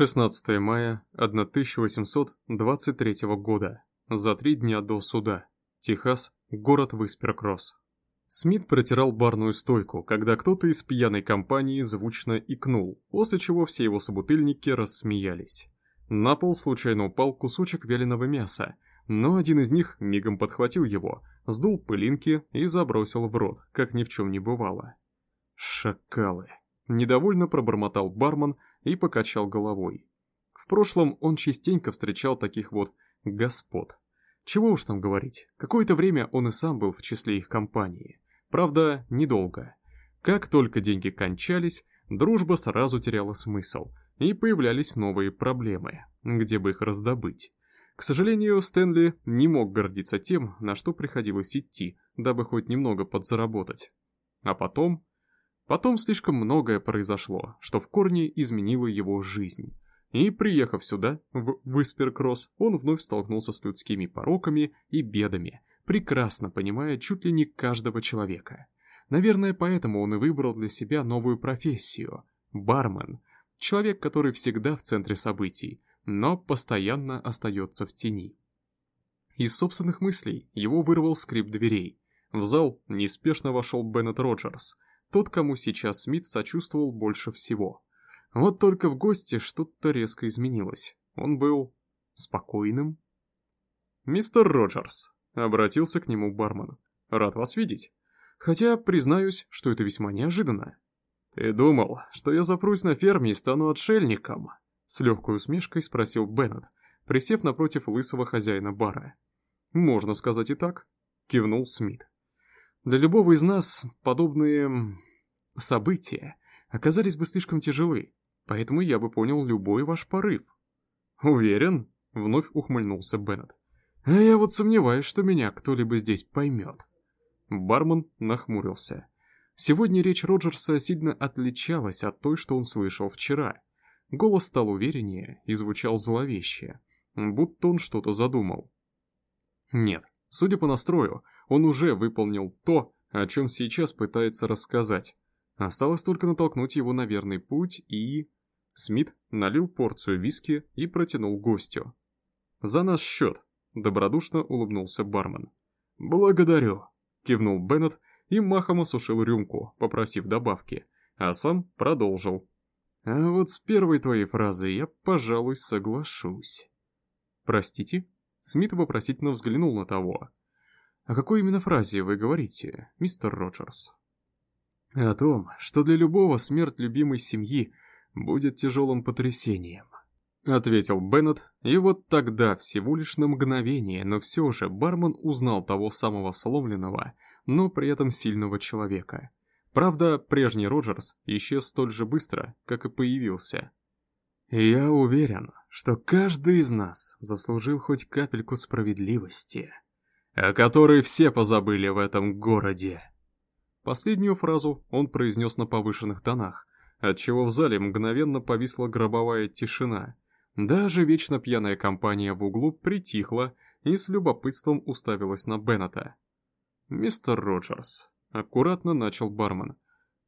16 мая 1823 года. За три дня до суда. Техас, город Висперкросс. Смит протирал барную стойку, когда кто-то из пьяной компании звучно икнул, после чего все его собутыльники рассмеялись. На пол случайно упал кусочек вяленого мяса, но один из них мигом подхватил его, сдул пылинки и забросил в рот, как ни в чем не бывало. «Шакалы!» — недовольно пробормотал бармен и покачал головой. В прошлом он частенько встречал таких вот «господ». Чего уж там говорить, какое-то время он и сам был в числе их компании. Правда, недолго. Как только деньги кончались, дружба сразу теряла смысл, и появлялись новые проблемы, где бы их раздобыть. К сожалению, Стэнли не мог гордиться тем, на что приходилось идти, дабы хоть немного подзаработать. А потом... Потом слишком многое произошло, что в корне изменило его жизнь. И, приехав сюда, в Висперкросс, он вновь столкнулся с людскими пороками и бедами, прекрасно понимая чуть ли не каждого человека. Наверное, поэтому он и выбрал для себя новую профессию – бармен, Человек, который всегда в центре событий, но постоянно остается в тени. Из собственных мыслей его вырвал скрип дверей. В зал неспешно вошел Беннет Роджерс, тот, кому сейчас Смит сочувствовал больше всего. Вот только в гости что-то резко изменилось. Он был спокойным. «Мистер Роджерс», — обратился к нему бармен, — «рад вас видеть. Хотя, признаюсь, что это весьма неожиданно. «Ты думал, что я запрусь на ферме и стану отшельником?» С легкой усмешкой спросил Беннет, присев напротив лысого хозяина бара. «Можно сказать и так», — кивнул Смит. «Для любого из нас подобные... события оказались бы слишком тяжелы, поэтому я бы понял любой ваш порыв». «Уверен?» — вновь ухмыльнулся Беннет. «А я вот сомневаюсь, что меня кто-либо здесь поймет». Бармен нахмурился. Сегодня речь Роджерса сильно отличалась от той, что он слышал вчера. Голос стал увереннее и звучал зловеще, будто он что-то задумал. Нет, судя по настрою, он уже выполнил то, о чем сейчас пытается рассказать. Осталось только натолкнуть его на верный путь и... Смит налил порцию виски и протянул гостю. «За наш счет», — добродушно улыбнулся бармен. «Благодарю», — кивнул Беннет и махом осушил рюмку, попросив добавки, а сам продолжил. «А вот с первой твоей фразой я, пожалуй, соглашусь». «Простите?» Смит вопросительно взглянул на того. «О какой именно фразе вы говорите, мистер Роджерс?» «О том, что для любого смерть любимой семьи будет тяжелым потрясением», — ответил Беннет, и вот тогда, всего лишь на мгновение, но все же бармен узнал того самого сломленного, но при этом сильного человека. Правда, прежний Роджерс исчез столь же быстро, как и появился. «Я уверен, что каждый из нас заслужил хоть капельку справедливости, о которой все позабыли в этом городе». Последнюю фразу он произнес на повышенных тонах, отчего в зале мгновенно повисла гробовая тишина. Даже вечно пьяная компания в углу притихла и с любопытством уставилась на Беннета. «Мистер Роджерс», — аккуратно начал бармен.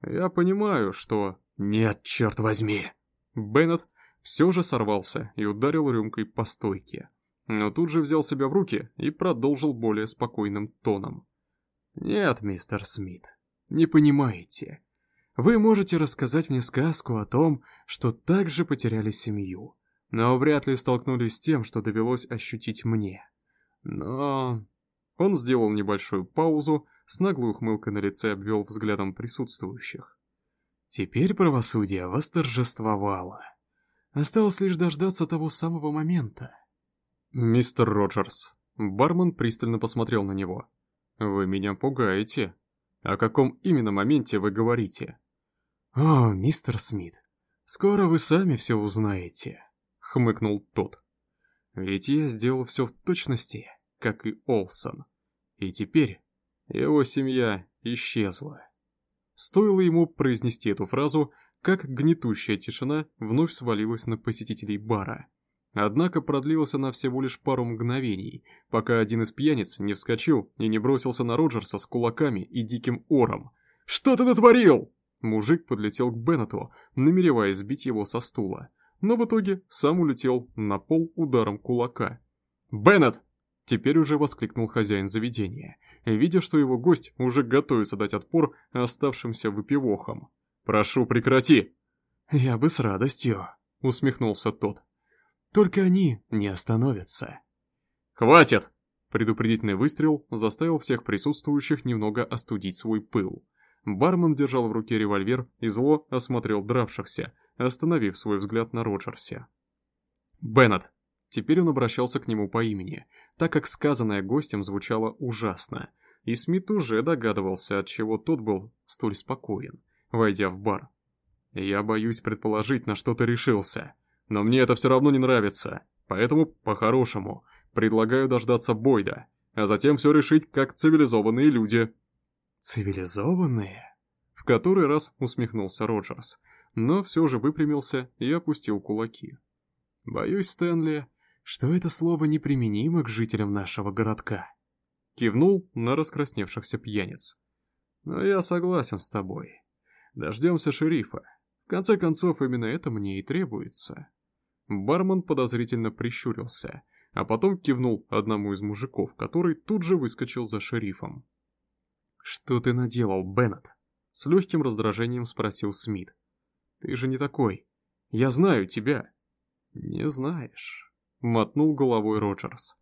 «Я понимаю, что...» «Нет, черт возьми!» Беннет все же сорвался и ударил рюмкой по стойке. Но тут же взял себя в руки и продолжил более спокойным тоном. «Нет, мистер Смит, не понимаете. Вы можете рассказать мне сказку о том, что также потеряли семью, но вряд ли столкнулись с тем, что довелось ощутить мне. Но он сделал небольшую паузу, с наглой ухмылкой на лице обвел взглядом присутствующих. Теперь правосудие восторжествовало. Осталось лишь дождаться того самого момента. «Мистер Роджерс», бармен пристально посмотрел на него. «Вы меня пугаете. О каком именно моменте вы говорите?» «О, мистер Смит, скоро вы сами все узнаете», — хмыкнул тот. «Ведь я сделал все в точности, как и Олсон. И теперь его семья исчезла. Стоило ему произнести эту фразу, как гнетущая тишина вновь свалилась на посетителей бара. Однако продлилась она всего лишь пару мгновений, пока один из пьяниц не вскочил и не бросился на Роджерса с кулаками и диким ором. «Что ты натворил?» Мужик подлетел к Беннету, намереваясь сбить его со стула. но в итоге сам улетел на пол ударом кулака. «Беннет!» — теперь уже воскликнул хозяин заведения, видя, что его гость уже готовится дать отпор оставшимся выпивохам. «Прошу, прекрати!» «Я бы с радостью», — усмехнулся тот. «Только они не остановятся». «Хватит!» Предупредительный выстрел заставил всех присутствующих немного остудить свой пыл. Бармен держал в руке револьвер и зло осмотрел дравшихся, остановив свой взгляд на Роджерсе. «Беннет!» Теперь он обращался к нему по имени, так как сказанное гостем звучало ужасно, и Смит уже догадывался, от чего тот был столь спокоен, войдя в бар. «Я боюсь предположить, на что ты решился, но мне это все равно не нравится, поэтому, по-хорошему, Предлагаю дождаться Бойда, а затем все решить как цивилизованные люди». «Цивилизованные?» В который раз усмехнулся Роджерс, но все же выпрямился и опустил кулаки. «Боюсь, Стэнли, что это слово неприменимо к жителям нашего городка». Кивнул на раскрасневшихся пьяниц. «Но я согласен с тобой. Дождемся шерифа. В конце концов, именно это мне и требуется». Бармен подозрительно прищурился, а потом кивнул одному из мужиков, который тут же выскочил за шерифом. «Что ты наделал, Беннет?» — с легким раздражением спросил Смит. «Ты же не такой. Я знаю тебя». «Не знаешь», — мотнул головой Роджерс.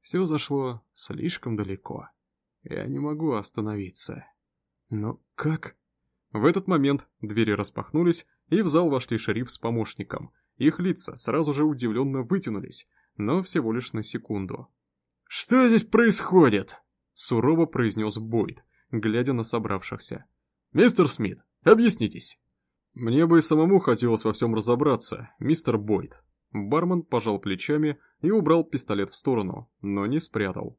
«Все зашло слишком далеко. Я не могу остановиться». «Но как?» В этот момент двери распахнулись, и в зал вошли шериф с помощником. Их лица сразу же удивленно вытянулись, но всего лишь на секунду. «Что здесь происходит?» — сурово произнес Бойд, глядя на собравшихся. «Мистер Смит, объяснитесь». «Мне бы и самому хотелось во всем разобраться, мистер Бойд». Бармен пожал плечами и убрал пистолет в сторону, но не спрятал.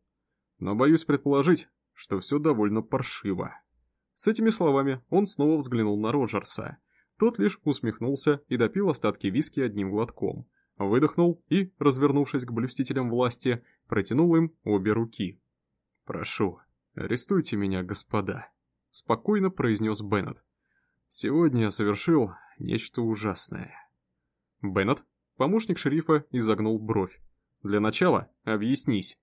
«Но боюсь предположить, что все довольно паршиво». С этими словами он снова взглянул на Роджерса. Тот лишь усмехнулся и допил остатки виски одним глотком — выдохнул и, развернувшись к блюстителям власти, протянул им обе руки. «Прошу, арестуйте меня, господа», — спокойно произнес Беннет. «Сегодня я совершил нечто ужасное». Беннет, помощник шерифа, изогнул бровь. «Для начала объяснись».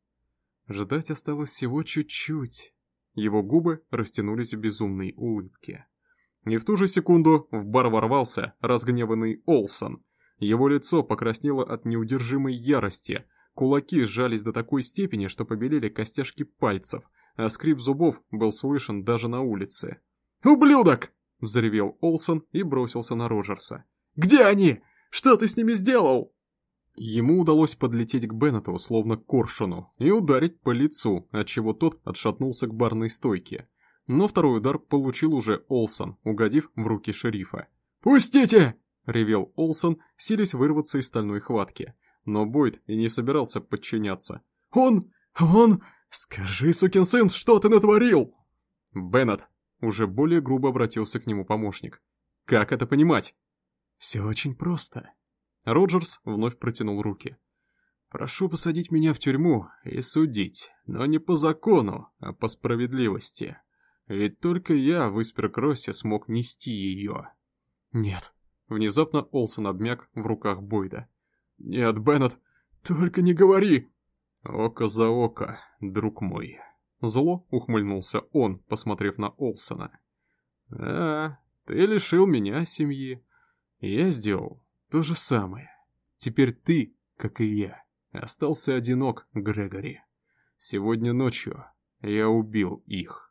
Ждать осталось всего чуть-чуть. Его губы растянулись в безумной улыбке. И в ту же секунду в бар ворвался разгневанный Олсон, его лицо покраснело от неудержимой ярости, кулаки сжались до такой степени, что побелели костяшки пальцев, а скрип зубов был слышен даже на улице. «Ублюдок!» — взревел Олсон и бросился на Роджерса. «Где они? Что ты с ними сделал?» Ему удалось подлететь к Беннету, словно к коршуну, и ударить по лицу, отчего тот отшатнулся к барной стойке. Но второй удар получил уже Олсон, угодив в руки шерифа. «Пустите!» ревел Олсон, силясь вырваться из стальной хватки. Но Бойд и не собирался подчиняться. «Он! Он! Скажи, сукин сын, что ты натворил?» «Беннет!» — уже более грубо обратился к нему помощник. «Как это понимать?» «Все очень просто». Роджерс вновь протянул руки. «Прошу посадить меня в тюрьму и судить, но не по закону, а по справедливости. Ведь только я в Исперкроссе смог нести ее». «Нет», Внезапно Олсон обмяк в руках Бойда. «Нет, Беннет, только не говори!» «Око за око, друг мой!» Зло ухмыльнулся он, посмотрев на Олсона. «Да, ты лишил меня семьи. Я сделал то же самое. Теперь ты, как и я, остался одинок, Грегори. Сегодня ночью я убил их».